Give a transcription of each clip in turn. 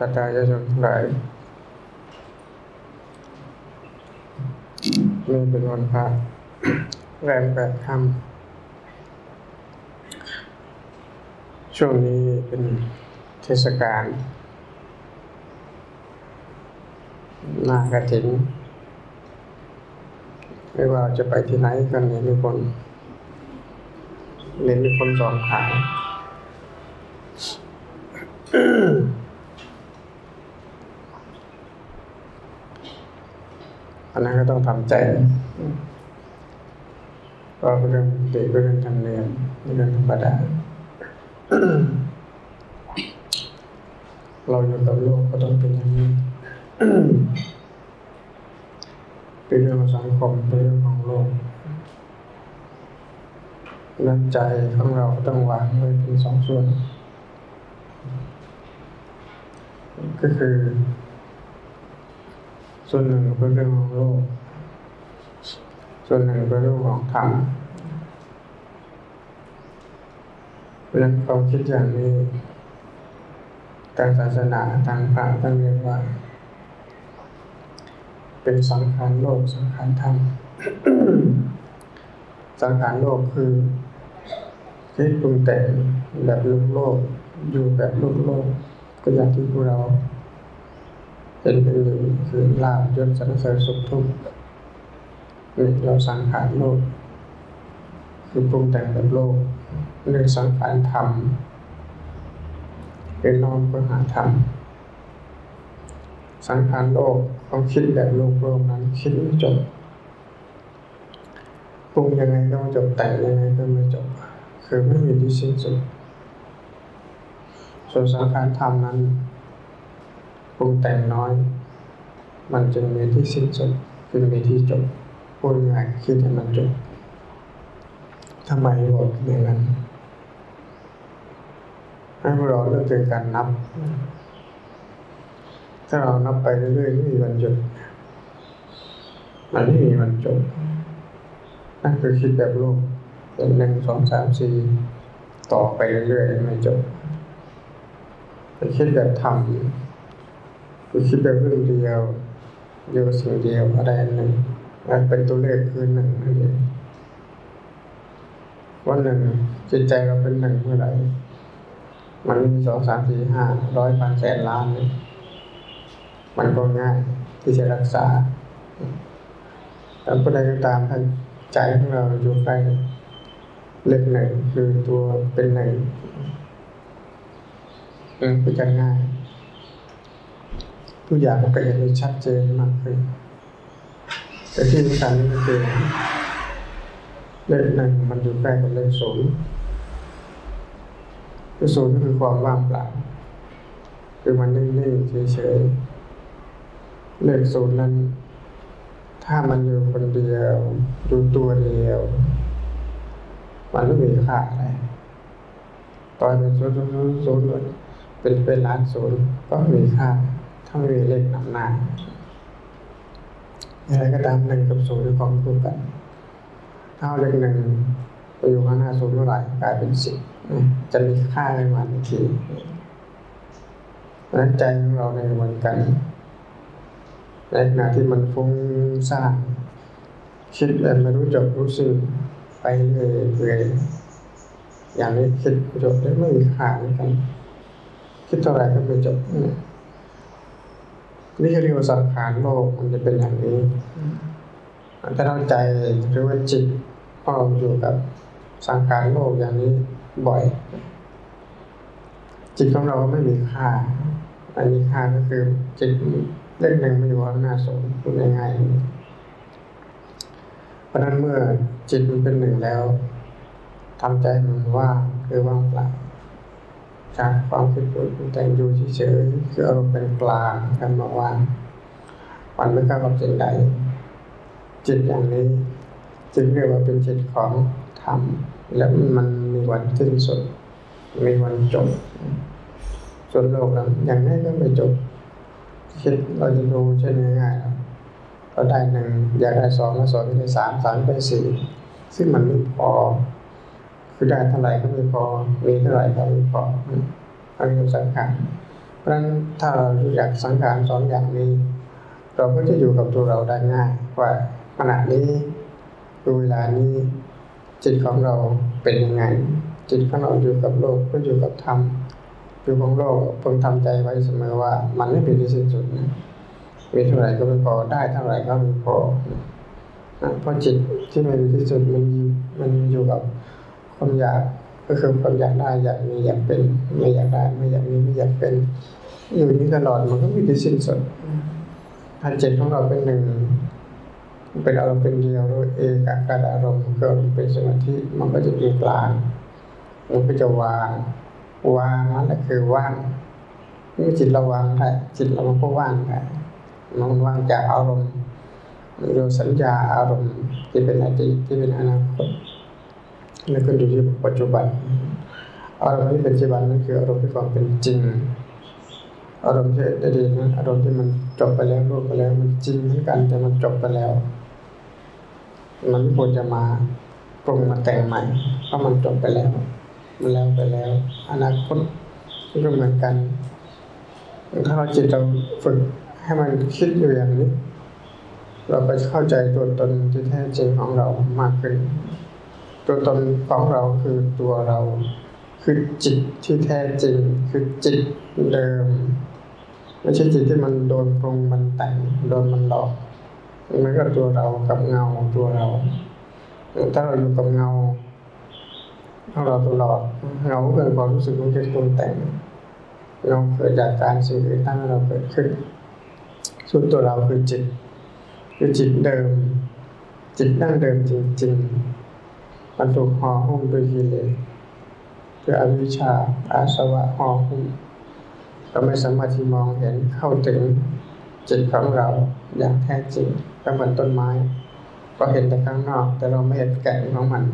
สัตยาชนทั้งหลายนี่เป็นวันพระแรมแปดค่ำช่วงนี้เป็นเทศกาลนากระถิน ไม่ว่าจะไปที่ไหนกันเนี่ยมีคนเน้นมีคนสอนขาย อันนั้นก็ต้องทำใจก็เป็นเรื่องปกติเป็นเรื่องธรรมเนียมเป็นเรื่องธรรมดาเราอยู่กับโลกก็ต้องเป็นอย่างนี้เป็นเรื่องของสังคมเป็นเรื่องของโลกนั้นใจของเราต้องวางไว้เป็นสองส่วน ก็คือ ส่วนหนึ่งเป็นเรื่องของโลก ส่วนหนึ่งเป็นเรื่องของธรรมเพราะฉะนั้นความคิดอย่างนี้ทางศาสนาทางพระท่านเรียกว่า เป็นสังขารโลกสังขารธรรมสังขารโลกคือคิดปรุงแต่งแบบโลกโลก อยู่แบบโลกโลก ก็อย่างที่พวกเรา เห็นเป็นอยู่คือลาบยศสรรเสริญสุขทุกข์นี่เราสังขารโลก คือปรุงแต่งแบบโลกเรื่องสังขารธรรมเป็นน้อมก็หาธรรมสังขารโลกควาคิดแบบโลกโลกนั้น คิดไม่จบปรุงยังไงก็ไม่จบแต่งยังไงก็ไม่จบ คือไม่มีที่สิ้นสุดส่วนสังขารธรรมนั้น ปรุงแต่งน้อย มันจึงมีที่สิ้นสุดคือมีที่จบพูดง่ายคิดให้มันจบทำไมบอกอย่างนั้นให้เราเลือกเป็นการนับ ถ้าเรานับไปเรื่อยๆไม่มีวันหยุดมันไม่มีวันจบ นั่นคือคิดแบบโลกเป็นหนึ่งสองสามสี่ต่อไปเรื่อยๆไม่จบไปคิดแบบทำ คือคิดแบบเรื่องเดียวเดียวสิ่งเดียวอะไรอันหนึ่งมันเป็นตัวเลขคือหนึ่งนั่นเองวันหนึ่งจิตใจเราเป็นหนึ่งเมื่อไหร่มันมีสองสามสี่ห้าร้อยพันแสนล้านเลยมันก็ง่ายที่จะรักษาแต่ผู้ใดก็ตามถ้าใจของเราอยู่ใกล้เลขหนึ่งคือตัวเป็นหนึ่งมันก็จะง่าย ทุกอย่างมันก็จะได้ชัดเจนมากขึ้นแต่ที่สำคัญก็คือเลขหนึ่งมันอยู่ใกล้กับเลขศูนย์คือศูนย์ก็คือความว่างเปล่าคือมันนิ่งๆเฉยๆเลขศูนย์นั้น ถ้ามันอยู่คนเดียวดูตัวเดียว มันไม่มีค่าอะไรตอนเป็นศูนย์ศูนย์ศูนย์เป็นเป็นล้านศูนย์ก็มีค่า ถ้าไม่มีเลขนำหน้าอะไรก็ตามหนึ่งกับศูนย์คือของคู่กันถ้าเลขหนึ่งไปอยู่ข้างหน้าศูนย์เมื่อไหร่กลายเป็นสิบจะมีค่าในวันทีเพราะนั้นใจของเราในวันกันในขณะที่มันฟุ้งซ่านคิดแบบไม่รู้จบรู้สึกไปเรื่อยๆอย่างนี้คิดจบได้ไม่มีค่าเหมือนกัน คิดเท่าไหร่ก็ไม่จบ นี่เรียกว่าสังขารโลกมันจะเป็นอย่างนี้ถ้าเราใจหรือว่าจิตพอเราอยู่กับสังขารโลกอย่างนี้บ่อย จิตของเราไม่มีค่า อันนี้ค่าก็คือจิตเล่นหนึ่งไม่อยู่ข้าน้าสูงพูดง่ายๆเพราะนั้นเมื่อจิตมันเป็นหนึ่งแล้วทำใจมันว่างคือว่างเปล่า จากความคิดปรุงแต่งอยู่เฉยๆคืออารมณ์เป็นกลางกันมาว่างมันไม่เข้ากับสิ่งใดจิตอย่างนี้จึงเรียกว่าเป็นจิตของธรรม และมันมีวันสิ้นสุด มีวันจบส่วนโลกนั้นอย่างนี้ก็ไม่จบคิดเราจะดูเช่นง่ายๆเราได้หนึ่งอยากได้สองมาสองได้สามสามได้สี่ซึ่งมันไม่พอ คือได้เท่าไหร่ก็ไม่พอมีเท่าไหร่ก็ไม่พออันนี้สังขารเพราะฉะนั้นถ้าเรารู้จักสังขารสองอย่างนี้ เราก็จะอยู่กับตัวเราได้ง่ายว่าขณะนี้เวลานี้ จิตของเราเป็นยังไง จิตของเราอยู่กับโลกก็อยู่กับธรรมอยู่ของโลกเพิ่งทำใจไว้เสมอว่า มันไม่เป็นที่สิ้นสุดนะมีเท่าไหร่ก็ไม่พอได้เท่าไหร่ก็ไม่พอเพราะจิตที่ไม่มีที่สุดมันมันอยู่กับ ความอยากก็คือความอยากได้อยากมีอยากเป็นไม่อยากได้ไม่อยากมีไม่อยากเป็น อยู่นี้ตลอดมันก็ไม่ที่สิ้นสุดถ้าจิตของเราเป็นหนึ่งเป็นอารมณ์เป็นเดียวด้วยเอกาการอารมณ์ก็เป็นสมาธิมันก็จะอยู่กลางมันก็จะวางวางนั่นแหละคือว่างเมื่อจิตเราวางได้จิตเราก็ว่างได้มันว่างจากอารมณ์หรือสัญญาอารมณ์ที่เป็นอดีตที่เป็นอนาคต แล้วก็อยู่ที่ปัจจุบัน อารมณ์ที่ปัจจุบันนั่นคืออารมณ์ที่ความเป็นจริง อารมณ์ที่อดีตนั้นอารมณ์ที่มันจบไปแล้วรู้ไปแล้วมันจริงเหมือนกันแต่มันจบไปแล้ว มันไม่ควรจะมาปรุงมาแต่งใหม่เพราะมันจบไปแล้ว มันแล้วไปแล้ว อนาคตก็เหมือนกัน ถ้าเราจิตเราฝึกให้มันคิดอยู่อย่างนี้ เราไปเข้าใจตัวตนที่แท้จริงของเรามากขึ้น ตัวตนของเราคือตัวเรา คือจิตที่แท้จริง คือจิตเดิม ไม่ใช่จิตที่มันโดนปรุงมันแต่งโดนมันหลอกมันก็ตัวเรากับเงาตัวเรา ถ้าเราอยู่กับเงาของเราตลอดเงาเกิดความรู้สึกมันจะปรุงแต่งเงาเกิดจากการสิ่งอื่นที่เราเกิดขึ้นส่วนตัวเราคือจิต คือจิตเดิม จิตดั้งเดิมจริง ๆ มันถูกห่อหุ้มด้วยกิเลสคืออวิชชาอาสวะห่อหุ้มเราไม่สามารถที่มองเห็นเข้าถึงจิตของเราอย่างแท้จริงก็เหมือนต้นไม้เราเห็นแต่ข้างนอก แต่เราไม่เห็นแก่นของมัน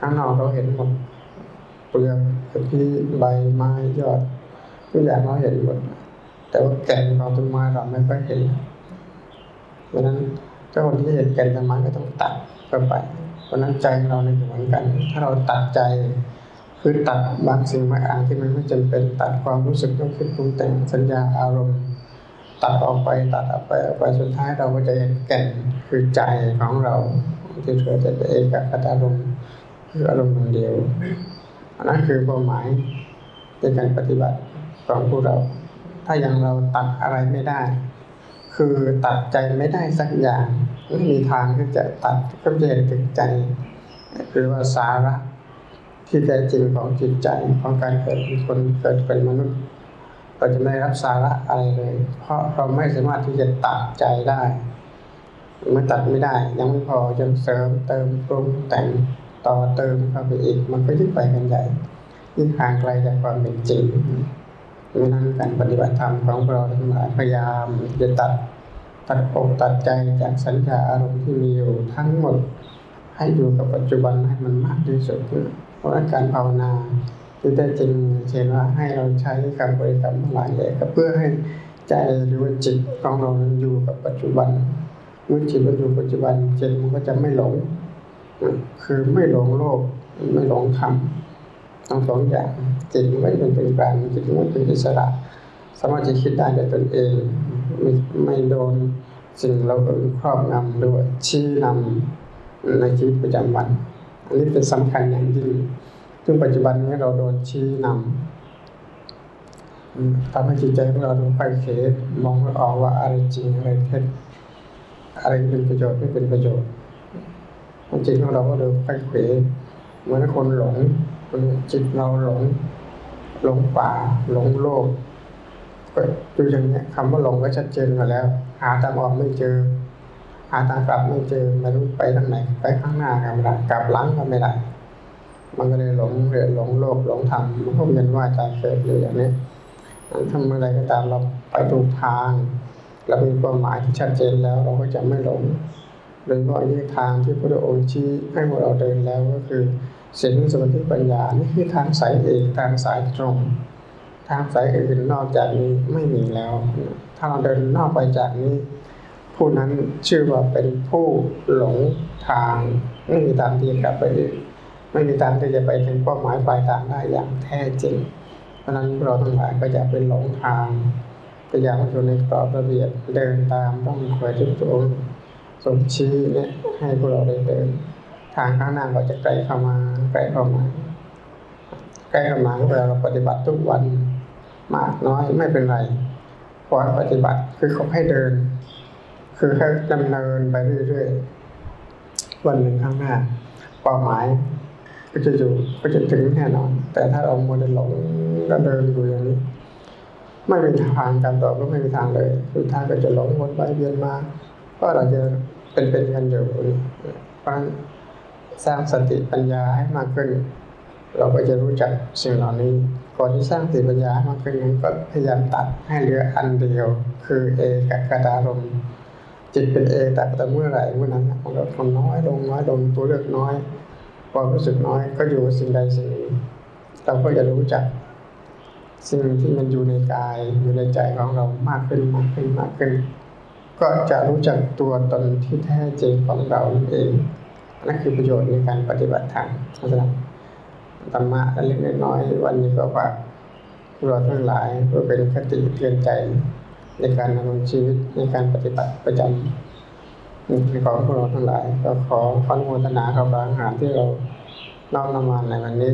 ข้างนอกเราเห็นหมดเปลือกที่ใบไม้ยอดทุกอย่างเราเห็นหมดแต่ว่าแก่นของต้นไม้เราไม่ค่อยเห็นเพราะนั้นถ้าคนที่เห็นแก่นต้นไม้ก็ต้องตัดเข้าไป พราะนั้นใจเราในเหมือนกัน ถ้าเราตัดใจคือตัดบางสิ่งบางอย่างที่มันไม่จำเป็นตัดความรู้สึกต้องคิดปรุงแต่งสัญญาอารมณ์ ตัดออกไปตัดออกไปออกไปสุดท้ายเราก็จะเห็นแก่นคือใจของเราที่เกิดจากเอกคตารมณ์คืออารมณ์เดียวอันนั้นคือเป้าหมายในการปฏิบัติของพวกเรา ถ้ายังเราตัดอะไรไม่ได้ คือตัดใจไม่ได้สักอย่าง ไม่มีทางที่จะตัดก็จะเห็นถึงใจคือว่าสาระที่แท้จริงของจิตใจของการเกิดเป็นคนเกิดเป็นมนุษย์เราจะไม่รับสาระอะไรเลย เพราะเราไม่สามารถที่จะตัดใจได้มันตัดไม่ได้ ยังไม่พอยังเสริมเติมปรุงแต่งต่อเติมเข้าไปอีก มันก็ยิ่งไปกันใหญ่ยิ่งห่างไกลจากความเป็นจริงดังนั้นการปฏิบัติธรรมของเราทั้งหลายพยายามจะตัด ตัดอกตัดใจจากสัญญาอารมณ์ที่มีอยู่ทั้งหมด ให้อยู่กับปัจจุบันให้มันมากที่สุดเพราะการภาวนาที่ได้จริงเช่นว่าให้เราใช้การบริกรรมหลายเลยก็เพื่อให้ใจหรือว่าจิตของเราอยู่กับปัจจุบันเมื่อจิตมันอยู่ปัจจุบันจิตมันก็จะไม่หลง คือไม่หลงโลกไม่หลงธรรมทั้งสองอย่างจิตมันก็จะเป็นกลางจิตมันเป็นอิสระสามารถจะคิดได้ด้วยตนเอง ไม่ไม่โดนสิ่งเราอื่นครอบงำด้วยชี้นำในชีวิตประจำวัน อันนี้เป็นสำคัญอย่างยิ่งซึ่งปัจจุบันนี้เราโดนชี้นำทำให้จิตใจของเราดูไปเขมองไม่ออกว่าอะไรจริงอะไรเท็จอะไรเป็นประโยชน์ไม่เป็นประโยชน์จิตของเราก็ดูไปเขเหมือนคนหลงจิตเราหลง หลงป่า หลงโลก ก็ดูอย่างนี้คำว่าหลงก็ชัดเจนอยู่แล้ว หาทางออกไม่เจอ หาทางกลับไม่เจอไม่รู้ไปทางไหนไปข้างหน้าก็ไม่ได้กลับหลังก็ไม่ได้มันก็เลยหลงเรียนหลงโลกหลงธรรมมันก็เวียนว่าใจเกิดอยู่อย่างนี้ทำอะไรก็ตามเราไปถูกทางเรามีความหมายที่ชัดเจนแล้ว เราก็จะไม่หลงโดยเฉพาะยิ่งทางที่พระองค์ชี้ให้พวกเราเดินแล้วก็คือศีลสมาธิปัญญานี่คือทางสายเอกทางสายตรง ทางสายอื่นนอกจากนี้ไม่มีแล้ว ถ้าเราเดินนอกไปจากนี้ ผู้นั้นชื่อว่าเป็นผู้หลงทางไม่มีทางที่จะกลับไปไม่มีทางที่จะไปถึงเป้าหมายปลายทางได้อย่างแท้จริง เพราะนั้นเราทั้งหลายก็อย่าไปหลงทางพยายามอยู่ในกรอบระเบียบเดินตามต้องคอยที่พระองค์ทรงชี้เนี่ยให้พวกเราได้เดิน ทางข้างหน้าก็จะใกล้เข้ามาใกล้เข้ามาใกล้เข้ามาเวลาเราปฏิบัติทุกวัน มากน้อยไม่เป็นไรพราะปฏิบัติคือเขาให้เดิน คือให้ดำเนินไปเรื่อยๆวันหนึ่งข้างหน้าเป้าหมายก็จะอยู่ก็จะถึงแน่นอน แต่ถ้าเราโมัวแต่หลงก็เดินอยู่อย่างนี้ ไม่มีทางการต่อก็ไม่มีทางเลยสุดท้ายก็จะหลงวนไปเวียนมาเพราะเราจะเป็นเป็นๆกันอยู่เพราะสร้างสติปัญญาให้มากขึ้น เราก็จะรู้จักสิ่งเหล่านี้ ก่อนที่สร้างสติปัญญามากขึ้นก็พยายามตัดให้เหลืออันเดียว คือเอกกตารมจิตเป็นเอกแต่แต่เมื่อไหร่เมื่อนั้นมันก็ทำน้อยลงน้อยลงตัวเลือกน้อยความรู้สึกน้อยก็อยู่สิ่งใดสิ่งหนึ่งเราก็จะรู้จักสิ่งที่มันอยู่ในกายอยู่ในใจของเรามากขึ้นมากขึ้นมากขึ้น ก็จะรู้จักตัวตนที่แท้จริงของเราเองนั่นคือประโยชน์ในการปฏิบัติธรรมเพราะฉะนั้น ธรรมะเล็กๆน้อยๆวันนี้ก็ฝากเราทั้งหลายเพื่อเป็นคติเตือนใจในการดำเนินชีวิตในการปฏิบัติประจำของพวกเราทั้งหลาย ก็ขออนุโมทนากับบางอาหารที่เราน้อมนำมาในวันนี้